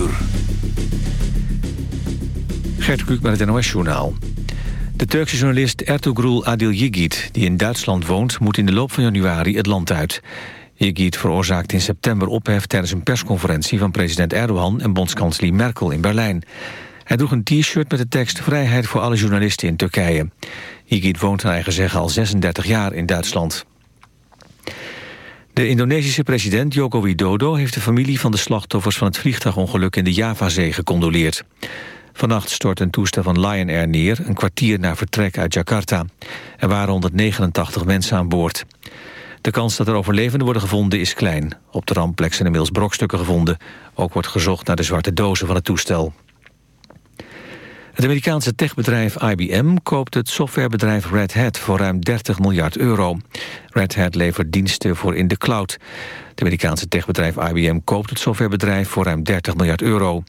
uur. Gert met het NOS-journaal. De Turkse journalist Ertugrul Adil Yigit, die in Duitsland woont... moet in de loop van januari het land uit. Yigit veroorzaakte in september ophef tijdens een persconferentie... van president Erdogan en bondskanselier Merkel in Berlijn. Hij droeg een t-shirt met de tekst... Vrijheid voor alle journalisten in Turkije. Yigit woont naar eigen zeggen al 36 jaar in Duitsland. De Indonesische president Joko Widodo heeft de familie van de slachtoffers van het vliegtuigongeluk in de Javazee gecondoleerd. Vannacht stort een toestel van Lion Air neer, een kwartier na vertrek uit Jakarta. Er waren 189 mensen aan boord. De kans dat er overlevenden worden gevonden is klein. Op de rampplek zijn inmiddels brokstukken gevonden. Ook wordt gezocht naar de zwarte dozen van het toestel. Het Amerikaanse techbedrijf IBM koopt het softwarebedrijf Red Hat voor ruim 30 miljard euro. Red Hat levert diensten voor in de cloud. Het Amerikaanse techbedrijf IBM koopt het softwarebedrijf voor ruim 30 miljard euro.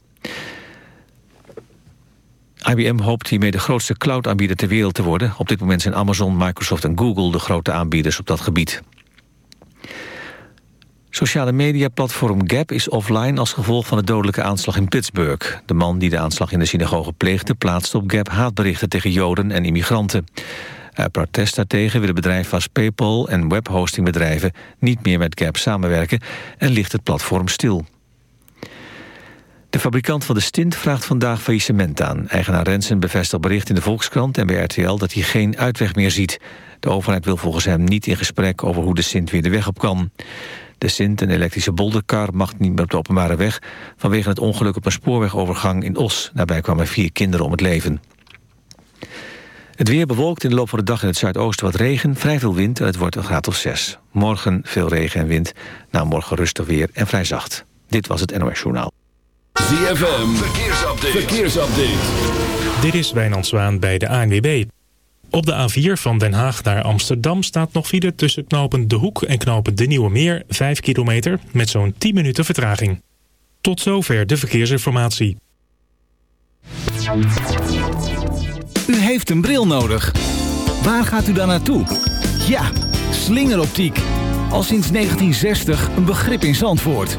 IBM hoopt hiermee de grootste cloudaanbieder ter wereld te worden. Op dit moment zijn Amazon, Microsoft en Google de grote aanbieders op dat gebied. Sociale mediaplatform Gap is offline als gevolg van de dodelijke aanslag in Pittsburgh. De man die de aanslag in de synagoge pleegde... plaatste op Gap haatberichten tegen Joden en immigranten. Uit protest daartegen wil het bedrijf als PayPal en webhostingbedrijven... niet meer met Gap samenwerken en ligt het platform stil. De fabrikant van de stint vraagt vandaag faillissement aan. Eigenaar Rensen bevestigt bericht in de Volkskrant en bij RTL... dat hij geen uitweg meer ziet. De overheid wil volgens hem niet in gesprek over hoe de stint weer de weg op kan. De Sint, een elektrische bolderkar, mag niet meer op de openbare weg... vanwege het ongeluk op een spoorwegovergang in Os. Daarbij kwamen vier kinderen om het leven. Het weer bewolkt in de loop van de dag in het zuidoosten wat regen... vrij veel wind en het wordt een graad of zes. Morgen veel regen en wind, na morgen rustig weer en vrij zacht. Dit was het NOS Journaal. ZFM, verkeersupdate. verkeersupdate. Dit is Wijnand Zwaan bij de ANWB. Op de A4 van Den Haag naar Amsterdam staat nog file tussen knopen De Hoek en knopen De Nieuwe Meer, 5 kilometer, met zo'n 10 minuten vertraging. Tot zover de verkeersinformatie. U heeft een bril nodig. Waar gaat u dan naartoe? Ja, slingeroptiek. Al sinds 1960 een begrip in Zandvoort.